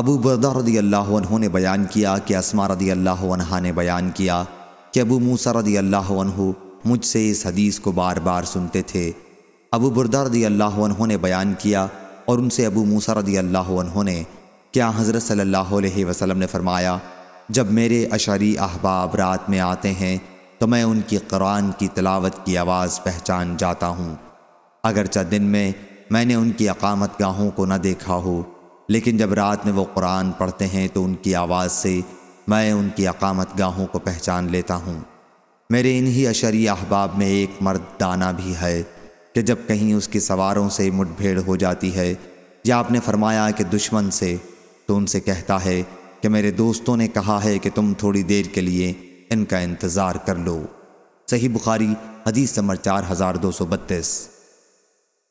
ابو بردہ رضی اللہ عنہ نے بیان کیا کہ اسما رضی اللہ عنہ نے بیان کیا کہ ابو موسیٰ رضی اللہ عنہ مجھ سے اس حدیث کو بار بار سنتے تھے۔ ابو بردہ رضی اللہ عنہ نے بیان کیا اور ان سے ابو موسیٰ رضی اللہ عنہ نے کیا حضرت صلی اللہ علیہ وسلم نے فرمایا، جب میرے اشعری احباب رات میں آتے ہیں تو میں ان کی قرآن کی تلاوت کی آواز پہچان جاتا ہوں۔ اگرچہ دن میں میں نے ان کی اقامت گاہوں کو نہ دیکھا ہو لیکن جب رات میں وہ قرآن پڑھتے ہیں تو ان کی آواز سے میں ان کی اقامت گاہوں کو پہچان لیتا ہوں۔ میرے انہی اشری احباب میں ایک مرد دانا بھی ہے کہ جب کہیں اس کی سواروں سے مٹ بھیڑ ہو جاتی ہے یا آپ نے فرمایا کہ دشمن سے، تو ان سے کہتا ہے کہ میرے دوستوں نے کہا ہے کہ تم تھوڑی دیر کے لیے ان کا انتظار کر لو۔ صحیح بخاری حدیث نمبر چار ہزار دو سو بتیس۔